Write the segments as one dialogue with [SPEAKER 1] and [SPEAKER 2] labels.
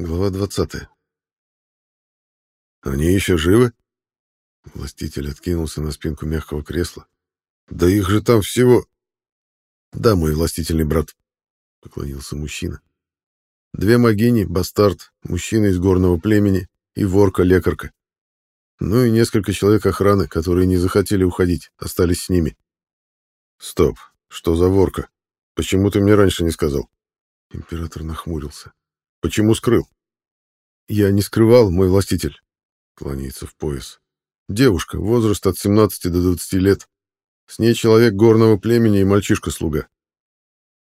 [SPEAKER 1] Глава 20. Они еще живы? Властитель откинулся на спинку мягкого кресла. Да их же там всего... Да, мой властительный брат, поклонился мужчина. Две могини, бастард, мужчина из горного племени и ворка-лекарка. Ну и несколько человек охраны, которые не захотели уходить, остались с ними. Стоп, что за ворка? Почему ты мне раньше не сказал? Император нахмурился. Почему скрыл? Я не скрывал, мой властитель. Кланяется в пояс. Девушка, возраст от 17 до 20 лет. С ней человек горного племени и мальчишка-слуга.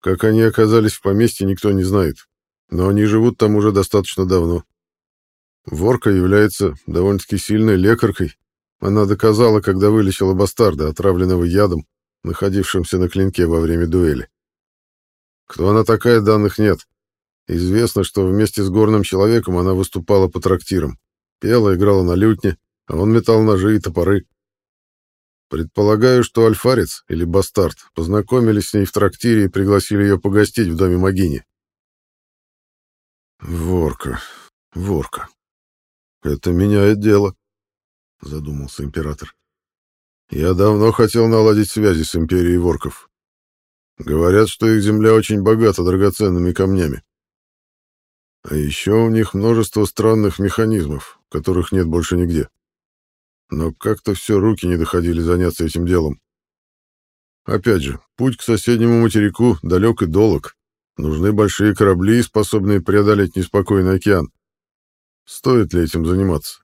[SPEAKER 1] Как они оказались в поместье, никто не знает. Но они живут там уже достаточно давно. Ворка является довольно-таки сильной лекаркой. Она доказала, когда вылечила бастарда, отравленного ядом, находившимся на клинке во время дуэли. Кто она такая, данных нет. Известно, что вместе с горным человеком она выступала по трактирам. Пела, играла на лютне, а он метал ножи и топоры. Предполагаю, что Альфарец или Бастард познакомились с ней в трактире и пригласили ее погостить в доме Магини. «Ворка, ворка. Это меняет дело», — задумался император. «Я давно хотел наладить связи с империей ворков. Говорят, что их земля очень богата драгоценными камнями. А еще у них множество странных механизмов, которых нет больше нигде. Но как-то все руки не доходили заняться этим делом. Опять же, путь к соседнему материку далек и долг. Нужны большие корабли, способные преодолеть неспокойный океан. Стоит ли этим заниматься?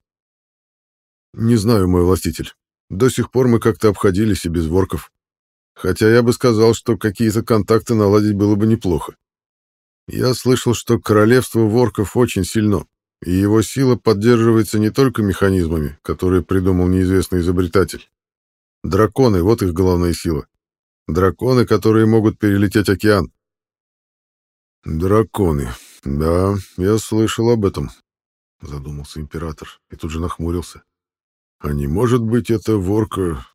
[SPEAKER 1] Не знаю, мой властитель. До сих пор мы как-то обходились и без ворков. Хотя я бы сказал, что какие-то контакты наладить было бы неплохо. Я слышал, что королевство ворков очень сильно, и его сила поддерживается не только механизмами, которые придумал неизвестный изобретатель. Драконы — вот их главная сила. Драконы, которые могут перелететь океан. Драконы. Да, я слышал об этом, задумался император и тут же нахмурился. А не может быть это ворка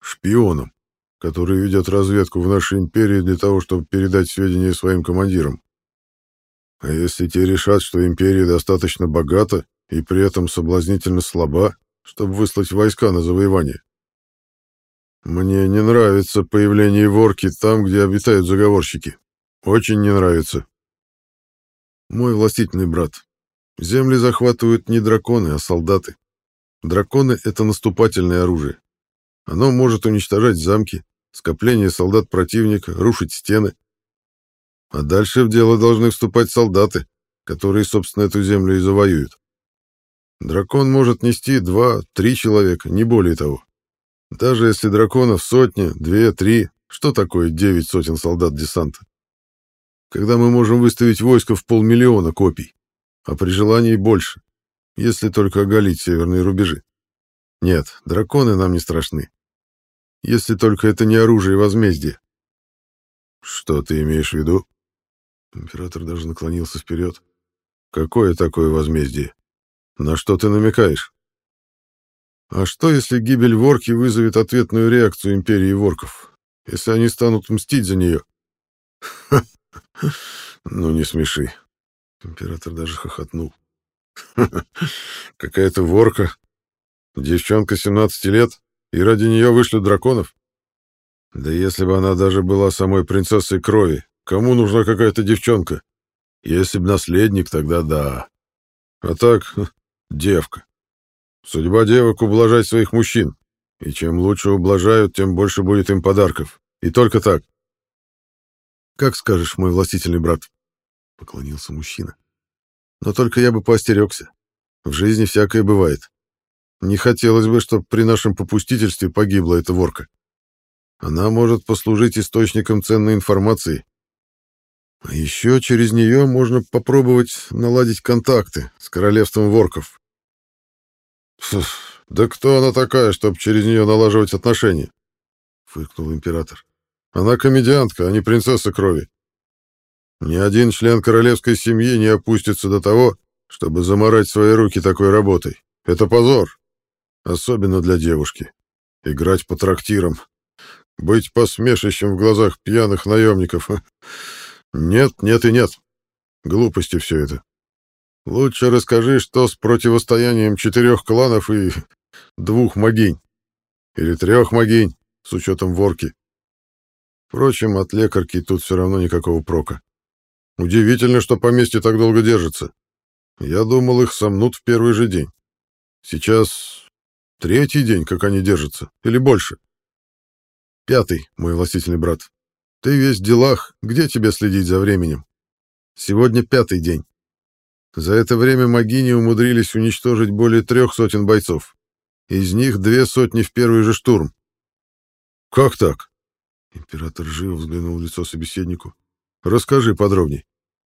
[SPEAKER 1] шпионом, который ведет разведку в нашей империи для того, чтобы передать сведения своим командирам? А если те решат, что империя достаточно богата и при этом соблазнительно слаба, чтобы выслать войска на завоевание? Мне не нравится появление ворки там, где обитают заговорщики. Очень не нравится. Мой властительный брат, земли захватывают не драконы, а солдаты. Драконы — это наступательное оружие. Оно может уничтожать замки, скопление солдат противника, рушить стены, а дальше в дело должны вступать солдаты, которые, собственно, эту землю и завоюют. Дракон может нести два-три человека, не более того. Даже если драконов сотня, две, три, что такое девять сотен солдат десанта? Когда мы можем выставить войско в полмиллиона копий, а при желании больше, если только оголить северные рубежи. Нет, драконы нам не страшны. Если только это не оружие возмездия. Что ты имеешь в виду? Император даже наклонился вперед. «Какое такое возмездие? На что ты намекаешь?» «А что, если гибель Ворки вызовет ответную реакцию Империи Ворков? Если они станут мстить за нее?» «Ну, не смеши». Император даже хохотнул. «Какая-то Ворка. Девчонка 17 лет, и ради нее вышлют драконов? Да если бы она даже была самой принцессой крови, Кому нужна какая-то девчонка? Если б наследник, тогда да. А так, девка. Судьба девок — ублажать своих мужчин. И чем лучше ублажают, тем больше будет им подарков. И только так. «Как скажешь, мой властительный брат», — поклонился мужчина. «Но только я бы поостерегся. В жизни всякое бывает. Не хотелось бы, чтобы при нашем попустительстве погибла эта ворка. Она может послужить источником ценной информации, а еще через нее можно попробовать наладить контакты с королевством ворков. «Да кто она такая, чтобы через нее налаживать отношения?» — фыркнул император. «Она комедиантка, а не принцесса крови. Ни один член королевской семьи не опустится до того, чтобы заморать свои руки такой работой. Это позор. Особенно для девушки. Играть по трактирам. Быть посмешищем в глазах пьяных наемников. Нет, нет и нет. Глупости все это. Лучше расскажи, что с противостоянием четырех кланов и двух могинь. Или трех могинь, с учетом ворки. Впрочем, от лекарки тут все равно никакого прока. Удивительно, что поместье так долго держится. Я думал, их сомнут в первый же день. Сейчас третий день, как они держатся, или больше. Пятый, мой властительный брат. Ты весь в делах, где тебе следить за временем? Сегодня пятый день. За это время магини умудрились уничтожить более трех сотен бойцов. Из них две сотни в первый же штурм. «Как так?» Император живо взглянул в лицо собеседнику. «Расскажи подробней.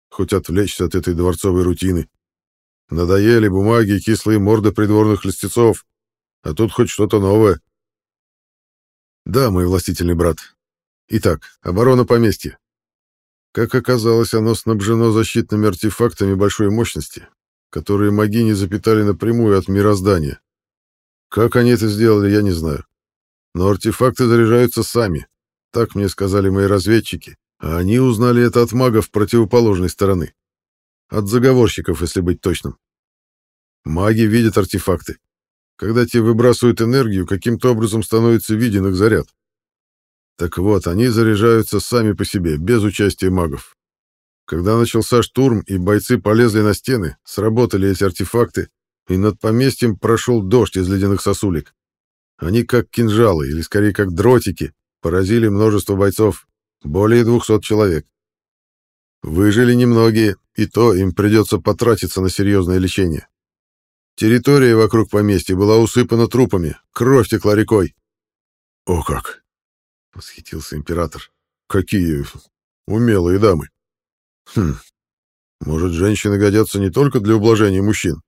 [SPEAKER 1] Хоть отвлечься от этой дворцовой рутины. Надоели бумаги и кислые морды придворных льстецов, а тут хоть что-то новое». «Да, мой властительный брат. Итак, оборона поместья. Как оказалось, оно снабжено защитными артефактами большой мощности, которые магини запитали напрямую от мироздания. Как они это сделали, я не знаю. Но артефакты заряжаются сами, так мне сказали мои разведчики, а они узнали это от магов противоположной стороны. От заговорщиков, если быть точным. Маги видят артефакты. Когда те выбрасывают энергию, каким-то образом становится виден их заряд. Так вот, они заряжаются сами по себе, без участия магов. Когда начался штурм и бойцы полезли на стены, сработали эти артефакты, и над поместьем прошел дождь из ледяных сосулек. Они как кинжалы, или скорее как дротики, поразили множество бойцов, более двухсот человек. Выжили немногие, и то им придется потратиться на серьезное лечение. Территория вокруг поместья была усыпана трупами, кровь текла рекой. «О как!» — восхитился император. «Какие умелые дамы!» «Хм, может, женщины годятся не только для ублажения мужчин?»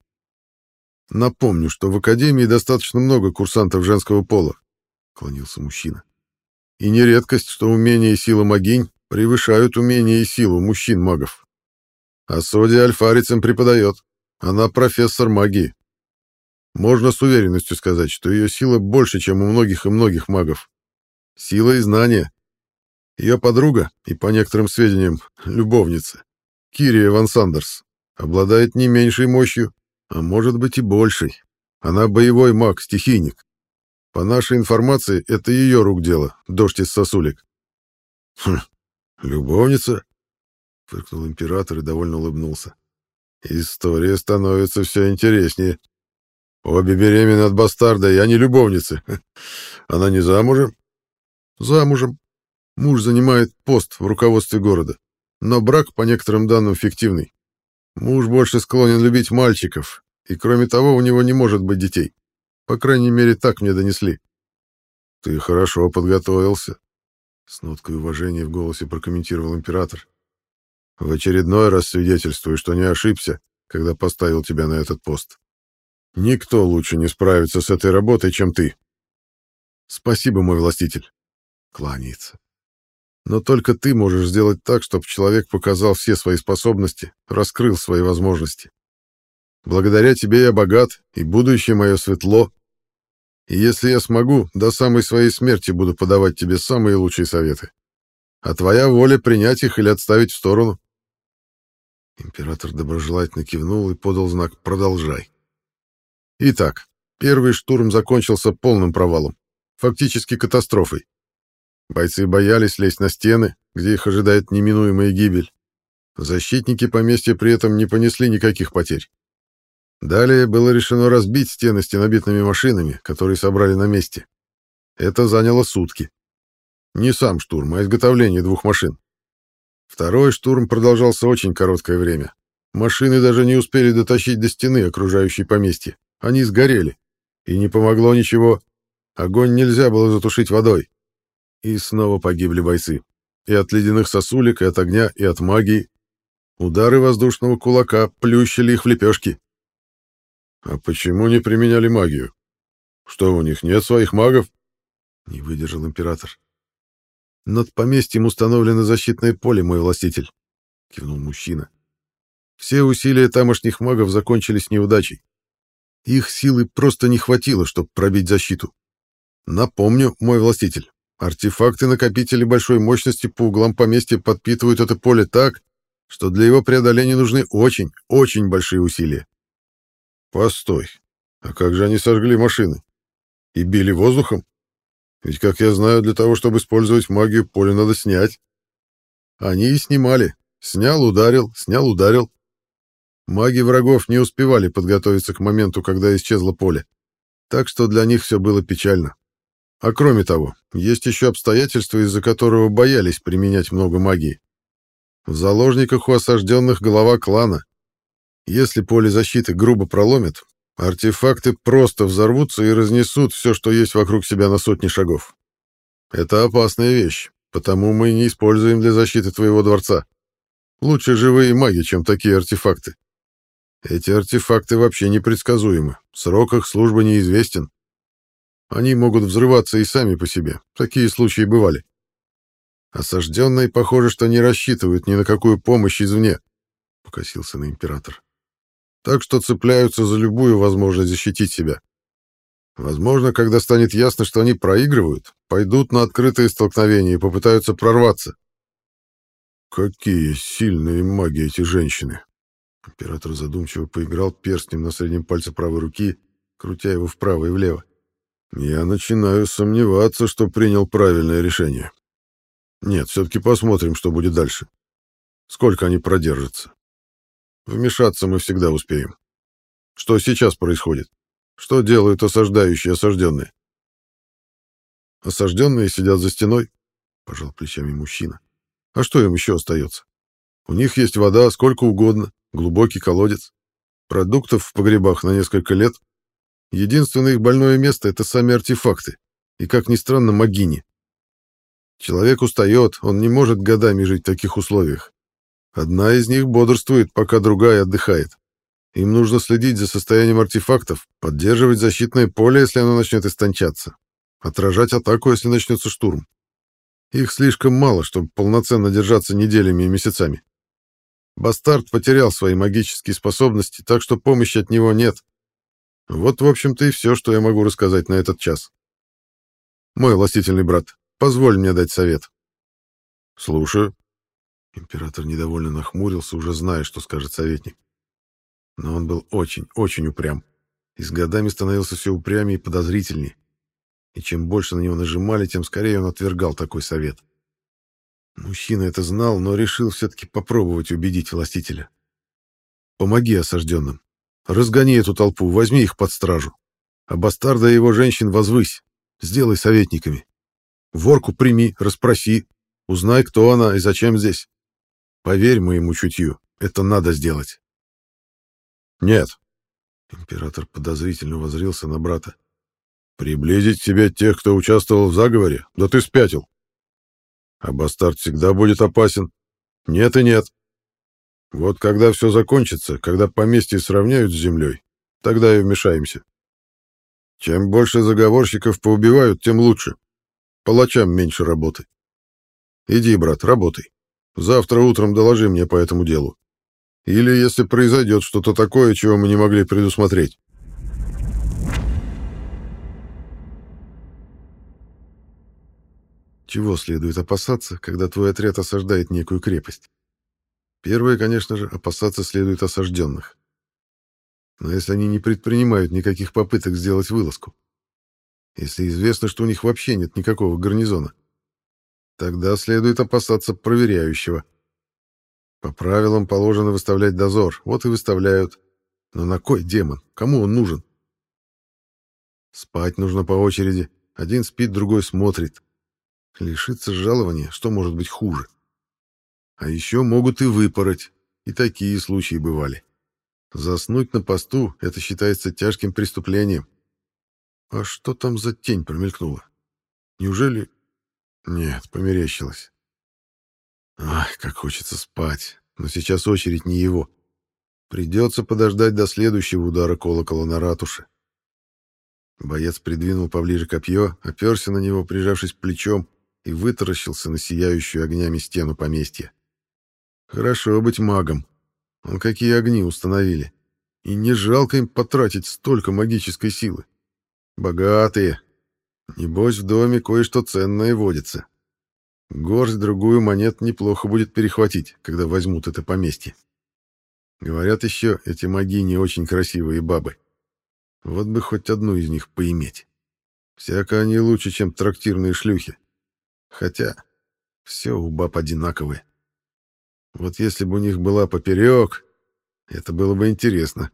[SPEAKER 1] «Напомню, что в Академии достаточно много курсантов женского пола», — клонился мужчина. «И не редкость, что умения и сила могинь превышают умения и силу мужчин-магов. А Соди альфарицам преподает. Она профессор магии. Можно с уверенностью сказать, что ее сила больше, чем у многих и многих магов. Сила и знания. Ее подруга, и по некоторым сведениям, любовница, Кирия Ван Сандерс, обладает не меньшей мощью, а может быть и большей. Она боевой маг, стихийник. По нашей информации, это ее рук дело, дождь из сосулек. Хм, любовница? Фыркнул император и довольно улыбнулся. История становится все интереснее. Обе беременны от бастарда, я не любовницы. Она не замужем? Замужем. Муж занимает пост в руководстве города. Но брак, по некоторым данным, фиктивный. Муж больше склонен любить мальчиков, и кроме того, у него не может быть детей. По крайней мере, так мне донесли. Ты хорошо подготовился. С ноткой уважения в голосе прокомментировал император. В очередной раз свидетельствую, что не ошибся, когда поставил тебя на этот пост. Никто лучше не справится с этой работой, чем ты. Спасибо, мой властитель кланяется. Но только ты можешь сделать так, чтобы человек показал все свои способности, раскрыл свои возможности. Благодаря тебе я богат, и будущее мое светло. И если я смогу, до самой своей смерти буду подавать тебе самые лучшие советы. А твоя воля принять их или отставить в сторону. Император доброжелательно кивнул и подал знак «Продолжай». Итак, первый штурм закончился полным провалом, фактически катастрофой. Бойцы боялись лезть на стены, где их ожидает неминуемая гибель. Защитники поместья при этом не понесли никаких потерь. Далее было решено разбить стены стенобитными машинами, которые собрали на месте. Это заняло сутки. Не сам штурм, а изготовление двух машин. Второй штурм продолжался очень короткое время. Машины даже не успели дотащить до стены, окружающей поместье. Они сгорели. И не помогло ничего. Огонь нельзя было затушить водой. И снова погибли бойцы. И от ледяных сосулек, и от огня, и от магии. Удары воздушного кулака плющили их в лепешки. А почему не применяли магию? Что, у них нет своих магов? Не выдержал император. Над поместьем установлено защитное поле, мой властитель, кивнул мужчина. Все усилия тамошних магов закончились неудачей. Их силы просто не хватило, чтобы пробить защиту. Напомню, мой властитель, Артефакты-накопители большой мощности по углам поместья подпитывают это поле так, что для его преодоления нужны очень, очень большие усилия. Постой, а как же они сожгли машины? И били воздухом? Ведь, как я знаю, для того, чтобы использовать магию, поле надо снять. Они и снимали. Снял, ударил, снял, ударил. Маги врагов не успевали подготовиться к моменту, когда исчезло поле. Так что для них все было печально. А кроме того, есть еще обстоятельства, из-за которого боялись применять много магии. В заложниках у осажденных голова клана. Если поле защиты грубо проломят, артефакты просто взорвутся и разнесут все, что есть вокруг себя на сотни шагов. Это опасная вещь, потому мы не используем для защиты твоего дворца. Лучше живые маги, чем такие артефакты. Эти артефакты вообще непредсказуемы, срок их службы неизвестен. Они могут взрываться и сами по себе. Такие случаи бывали. Осажденные, похоже, что не рассчитывают ни на какую помощь извне, — покосился на император. Так что цепляются за любую возможность защитить себя. Возможно, когда станет ясно, что они проигрывают, пойдут на открытые столкновения и попытаются прорваться. Какие сильные маги эти женщины! Император задумчиво поиграл перстнем на среднем пальце правой руки, крутя его вправо и влево. Я начинаю сомневаться, что принял правильное решение. Нет, все-таки посмотрим, что будет дальше. Сколько они продержатся. Вмешаться мы всегда успеем. Что сейчас происходит? Что делают осаждающие осажденные? Осажденные сидят за стеной, пожал плечами мужчина. А что им еще остается? У них есть вода сколько угодно, глубокий колодец, продуктов в погребах на несколько лет, Единственное их больное место — это сами артефакты. И, как ни странно, могини. Человек устает, он не может годами жить в таких условиях. Одна из них бодрствует, пока другая отдыхает. Им нужно следить за состоянием артефактов, поддерживать защитное поле, если оно начнет истончаться, отражать атаку, если начнется штурм. Их слишком мало, чтобы полноценно держаться неделями и месяцами. Бастард потерял свои магические способности, так что помощи от него нет. Вот, в общем-то, и все, что я могу рассказать на этот час. Мой властительный брат, позволь мне дать совет. Слушаю. Император недовольно нахмурился, уже зная, что скажет советник. Но он был очень, очень упрям. И с годами становился все упрямее и подозрительнее. И чем больше на него нажимали, тем скорее он отвергал такой совет. Мужчина это знал, но решил все-таки попробовать убедить властителя. «Помоги осажденным. Разгони эту толпу, возьми их под стражу. А бастарда и его женщин возвысь. Сделай советниками. Ворку прими, расспроси. Узнай, кто она и зачем здесь. Поверь моему чутью, это надо сделать. Нет. Император подозрительно возрился на брата. Приблизить к себе тех, кто участвовал в заговоре? Да ты спятил. А бастард всегда будет опасен. Нет и нет. Вот когда все закончится, когда поместье сравняют с землей, тогда и вмешаемся. Чем больше заговорщиков поубивают, тем лучше. Палачам меньше работы. Иди, брат, работай. Завтра утром доложи мне по этому делу. Или если произойдет что-то такое, чего мы не могли предусмотреть. Чего следует опасаться, когда твой отряд осаждает некую крепость? Первое, конечно же, опасаться следует осажденных. Но если они не предпринимают никаких попыток сделать вылазку, если известно, что у них вообще нет никакого гарнизона, тогда следует опасаться проверяющего. По правилам положено выставлять дозор, вот и выставляют. Но на кой демон? Кому он нужен? Спать нужно по очереди. Один спит, другой смотрит. Лишиться жалования, что может быть хуже? А еще могут и выпороть. И такие случаи бывали. Заснуть на посту — это считается тяжким преступлением. А что там за тень промелькнула? Неужели... Нет, померещилось. Ах, как хочется спать. Но сейчас очередь не его. Придется подождать до следующего удара колокола на ратуше. Боец придвинул поближе копье, оперся на него, прижавшись плечом, и вытаращился на сияющую огнями стену поместья. Хорошо быть магом. Он какие огни установили. И не жалко им потратить столько магической силы. Богатые. Небось, в доме кое-что ценное водится. Горсть-другую монет неплохо будет перехватить, когда возьмут это поместье. Говорят еще, эти маги не очень красивые бабы. Вот бы хоть одну из них поиметь. Всяко они лучше, чем трактирные шлюхи. Хотя все у баб одинаковые. Вот если бы у них была поперек, это было бы интересно.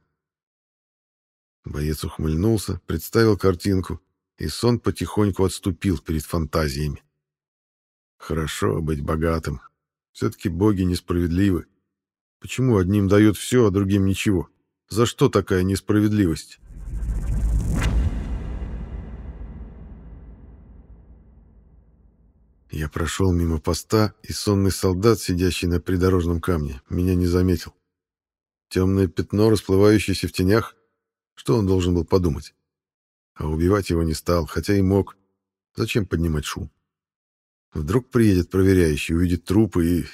[SPEAKER 1] Боец ухмыльнулся, представил картинку, и сон потихоньку отступил перед фантазиями. Хорошо быть богатым. Все-таки боги несправедливы. Почему одним дают все, а другим ничего? За что такая несправедливость? Я прошел мимо поста, и сонный солдат, сидящий на придорожном камне, меня не заметил. Темное пятно, расплывающееся в тенях, что он должен был подумать? А убивать его не стал, хотя и мог. Зачем поднимать шум? Вдруг приедет проверяющий, увидит трупы и...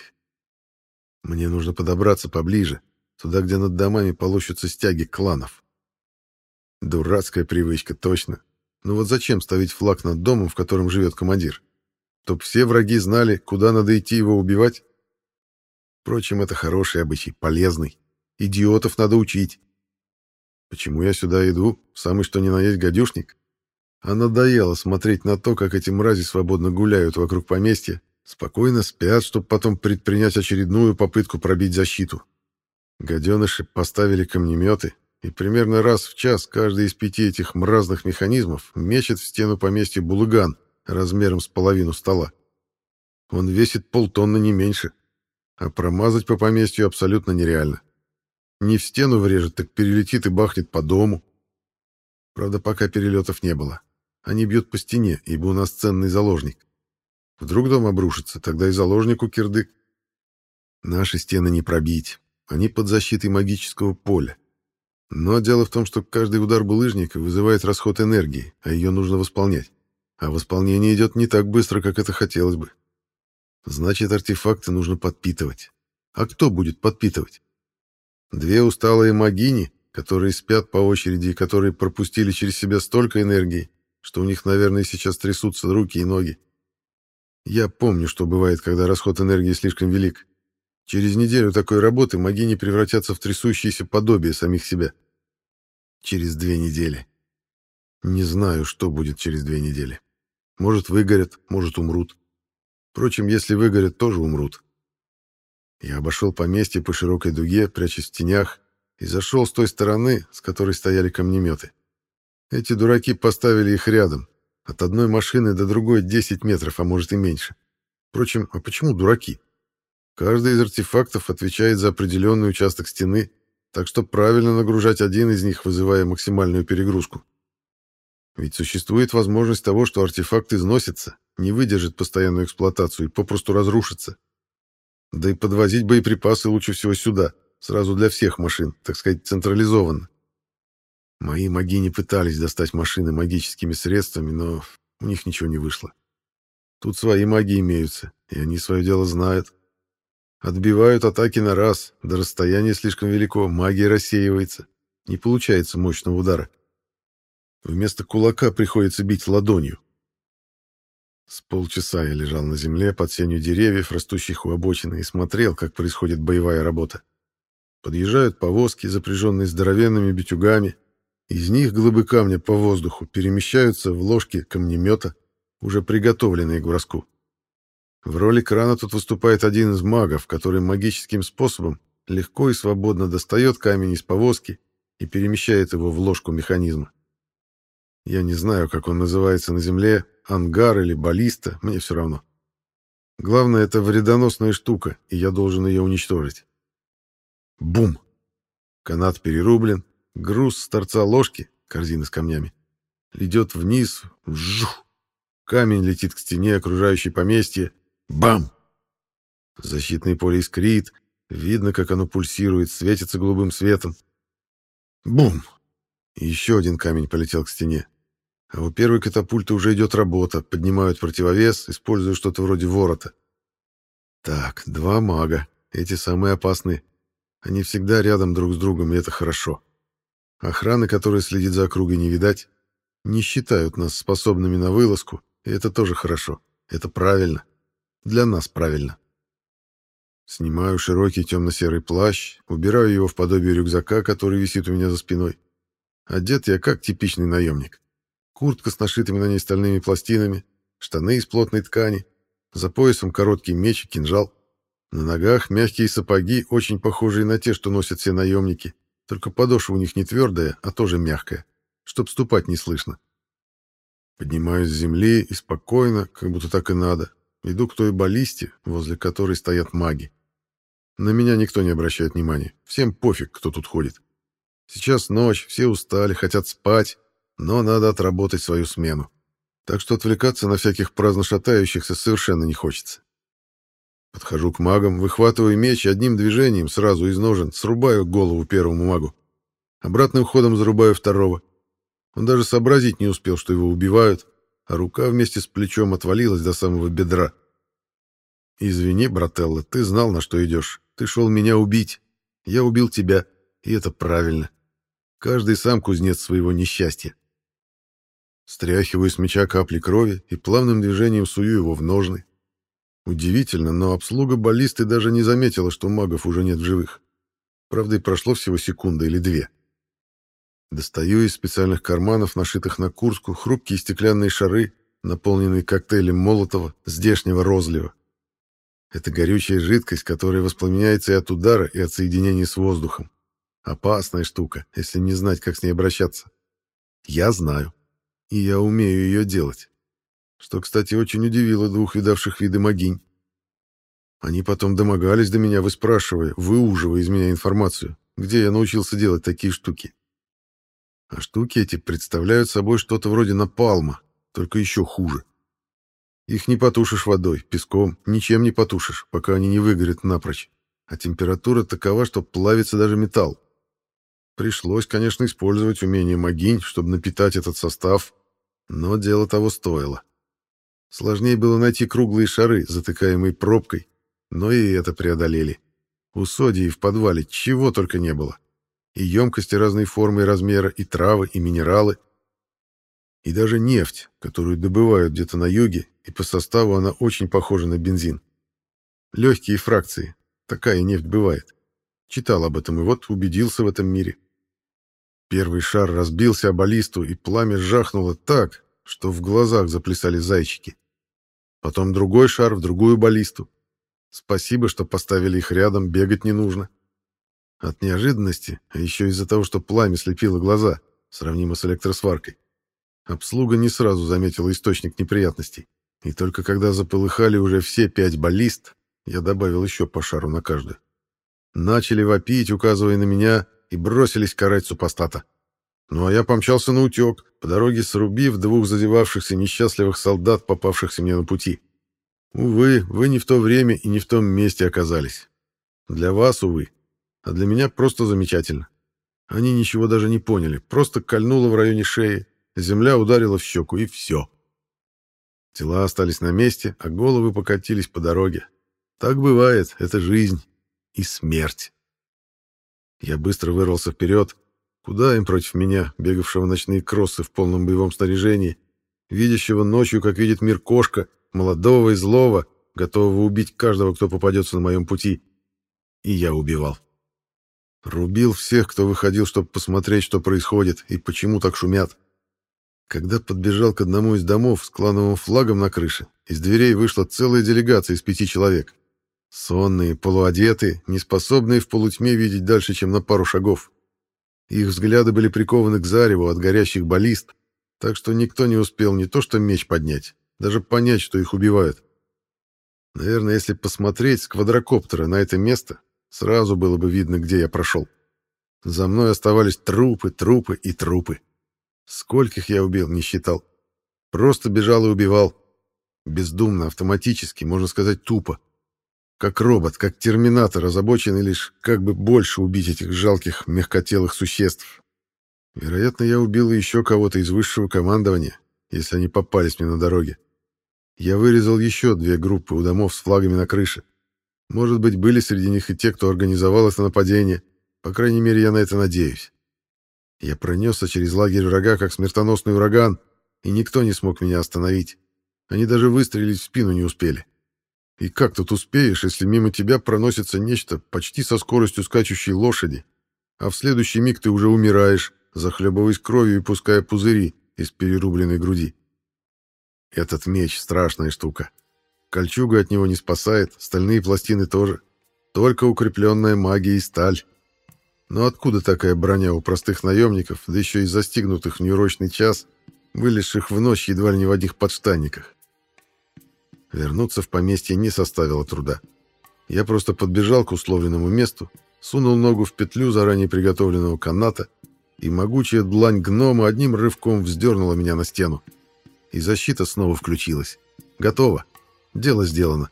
[SPEAKER 1] Мне нужно подобраться поближе, туда, где над домами полощутся стяги кланов. Дурацкая привычка, точно. Но вот зачем ставить флаг над домом, в котором живет командир? Чтоб все враги знали, куда надо идти его убивать? Впрочем, это хороший обычай, полезный. Идиотов надо учить. Почему я сюда иду? Самый что ни на есть гадюшник? А надоело смотреть на то, как эти мрази свободно гуляют вокруг поместья, спокойно спят, чтобы потом предпринять очередную попытку пробить защиту. Гаденыши поставили камнеметы, и примерно раз в час каждый из пяти этих мразных механизмов мечет в стену поместья булыган, размером с половину стола. Он весит полтонны не меньше, а промазать по поместью абсолютно нереально. Не в стену врежет, так перелетит и бахнет по дому. Правда, пока перелетов не было. Они бьют по стене, ибо у нас ценный заложник. Вдруг дом обрушится, тогда и заложнику кирдык. Наши стены не пробить, они под защитой магического поля. Но дело в том, что каждый удар булыжника вызывает расход энергии, а ее нужно восполнять. А восполнение идет не так быстро, как это хотелось бы. Значит, артефакты нужно подпитывать. А кто будет подпитывать? Две усталые магини, которые спят по очереди и которые пропустили через себя столько энергии, что у них, наверное, сейчас трясутся руки и ноги. Я помню, что бывает, когда расход энергии слишком велик. Через неделю такой работы магини превратятся в трясущиеся подобие самих себя. Через две недели. Не знаю, что будет через две недели. Может, выгорят, может, умрут. Впрочем, если выгорят, тоже умрут. Я обошел поместье по широкой дуге, прячась в тенях, и зашел с той стороны, с которой стояли камнеметы. Эти дураки поставили их рядом. От одной машины до другой 10 метров, а может и меньше. Впрочем, а почему дураки? Каждый из артефактов отвечает за определенный участок стены, так что правильно нагружать один из них, вызывая максимальную перегрузку. Ведь существует возможность того, что артефакт износится, не выдержит постоянную эксплуатацию и попросту разрушится. Да и подвозить боеприпасы лучше всего сюда, сразу для всех машин, так сказать, централизованно. Мои маги не пытались достать машины магическими средствами, но у них ничего не вышло. Тут свои маги имеются, и они свое дело знают. Отбивают атаки на раз, до расстояния слишком велико, магия рассеивается, не получается мощного удара. Вместо кулака приходится бить ладонью. С полчаса я лежал на земле под сенью деревьев, растущих у обочины, и смотрел, как происходит боевая работа. Подъезжают повозки, запряженные здоровенными битюгами. Из них глыбы камня по воздуху перемещаются в ложки камнемета, уже приготовленные к броску. В роли крана тут выступает один из магов, который магическим способом легко и свободно достает камень из повозки и перемещает его в ложку механизма. Я не знаю, как он называется на Земле, ангар или баллиста, мне все равно. Главное, это вредоносная штука, и я должен ее уничтожить. Бум! Канат перерублен, груз с торца ложки, корзины с камнями, идет вниз, вжух! Камень летит к стене, окружающей поместье. Бам! Защитное поле искрит, видно, как оно пульсирует, светится голубым светом. Бум! еще один камень полетел к стене. А у первой катапульты уже идет работа, поднимают противовес, используя что-то вроде ворота. Так, два мага, эти самые опасные. Они всегда рядом друг с другом, и это хорошо. Охраны, которая следит за округой, не видать. Не считают нас способными на вылазку, и это тоже хорошо. Это правильно. Для нас правильно. Снимаю широкий темно-серый плащ, убираю его в подобие рюкзака, который висит у меня за спиной. Одет я как типичный наемник. Куртка с нашитыми на ней стальными пластинами, штаны из плотной ткани, за поясом короткий меч и кинжал. На ногах мягкие сапоги, очень похожие на те, что носят все наемники, только подошва у них не твердая, а тоже мягкая, чтоб ступать не слышно. Поднимаюсь с земли и спокойно, как будто так и надо, иду к той баллисте, возле которой стоят маги. На меня никто не обращает внимания, всем пофиг, кто тут ходит. Сейчас ночь, все устали, хотят спать, но надо отработать свою смену. Так что отвлекаться на всяких праздно шатающихся совершенно не хочется. Подхожу к магам, выхватываю меч и одним движением сразу из ножен срубаю голову первому магу. Обратным ходом зарубаю второго. Он даже сообразить не успел, что его убивают, а рука вместе с плечом отвалилась до самого бедра. «Извини, брателло, ты знал, на что идешь. Ты шел меня убить. Я убил тебя, и это правильно. Каждый сам кузнец своего несчастья». Стряхиваю с меча капли крови и плавным движением сую его в ножны. Удивительно, но обслуга баллисты даже не заметила, что магов уже нет в живых. Правда, и прошло всего секунда или две. Достаю из специальных карманов, нашитых на куртку, хрупкие стеклянные шары, наполненные коктейлем Молотова, здешнего розлива. Это горючая жидкость, которая воспламеняется и от удара, и от соединения с воздухом. Опасная штука, если не знать, как с ней обращаться. Я знаю. И я умею ее делать. Что, кстати, очень удивило двух видавших виды могинь. Они потом домогались до меня, выспрашивая, выуживая из меня информацию, где я научился делать такие штуки. А штуки эти представляют собой что-то вроде напалма, только еще хуже. Их не потушишь водой, песком, ничем не потушишь, пока они не выгорят напрочь. А температура такова, что плавится даже металл. Пришлось, конечно, использовать умение могинь, чтобы напитать этот состав, но дело того стоило. Сложнее было найти круглые шары, затыкаемые пробкой, но и это преодолели. У Содии в подвале чего только не было и емкости разной формы и размера, и травы, и минералы, и даже нефть, которую добывают где-то на юге, и по составу она очень похожа на бензин. Легкие фракции. Такая нефть бывает. Читал об этом и вот убедился в этом мире. Первый шар разбился о баллисту, и пламя жахнуло так, что в глазах заплясали зайчики. Потом другой шар в другую баллисту. Спасибо, что поставили их рядом, бегать не нужно. От неожиданности, а еще из-за того, что пламя слепило глаза, сравнимо с электросваркой, обслуга не сразу заметила источник неприятностей. И только когда заполыхали уже все пять баллист, я добавил еще по шару на каждую. Начали вопить, указывая на меня, и бросились карать супостата. Ну а я помчался на утек, по дороге срубив двух задевавшихся несчастливых солдат, попавшихся мне на пути. Увы, вы не в то время и не в том месте оказались. Для вас, увы, а для меня просто замечательно. Они ничего даже не поняли, просто кольнуло в районе шеи, земля ударила в щеку, и все. Тела остались на месте, а головы покатились по дороге. Так бывает, это жизнь и смерть. Я быстро вырвался вперед. Куда им против меня, бегавшего ночные кроссы в полном боевом снаряжении, видящего ночью, как видит мир кошка, молодого и злого, готового убить каждого, кто попадется на моем пути. И я убивал. Рубил всех, кто выходил, чтобы посмотреть, что происходит и почему так шумят. Когда подбежал к одному из домов с клановым флагом на крыше, из дверей вышла целая делегация из пяти человек. Сонные, полуодетые, неспособные в полутьме видеть дальше, чем на пару шагов. Их взгляды были прикованы к зареву от горящих баллист, так что никто не успел не то что меч поднять, даже понять, что их убивают. Наверное, если посмотреть с квадрокоптера на это место, Сразу было бы видно, где я прошел. За мной оставались трупы, трупы и трупы. Скольких я убил, не считал. Просто бежал и убивал. Бездумно, автоматически, можно сказать, тупо. Как робот, как терминатор, озабоченный лишь как бы больше убить этих жалких мягкотелых существ. Вероятно, я убил еще кого-то из высшего командования, если они попались мне на дороге. Я вырезал еще две группы у домов с флагами на крыше. Может быть, были среди них и те, кто организовал это нападение. По крайней мере, я на это надеюсь. Я пронесся через лагерь врага, как смертоносный ураган, и никто не смог меня остановить. Они даже выстрелить в спину не успели. И как тут успеешь, если мимо тебя проносится нечто почти со скоростью скачущей лошади, а в следующий миг ты уже умираешь, захлебываясь кровью и пуская пузыри из перерубленной груди. Этот меч — страшная штука. Кольчуга от него не спасает, стальные пластины тоже. Только укрепленная магия и сталь. Но откуда такая броня у простых наемников, да еще и застигнутых в неурочный час, вылезших в ночь едва ли не в одних подштанниках? Вернуться в поместье не составило труда. Я просто подбежал к условленному месту, сунул ногу в петлю заранее приготовленного каната, и могучая длань гнома одним рывком вздернула меня на стену. И защита снова включилась. Готово. Дело сделано.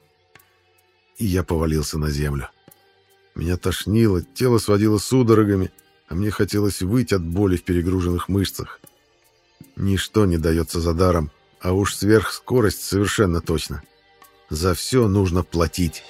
[SPEAKER 1] И я повалился на землю. Меня тошнило, тело сводило судорогами, а мне хотелось выйти от боли в перегруженных мышцах. Ничто не дается за даром, а уж сверхскорость совершенно точно. За все нужно платить.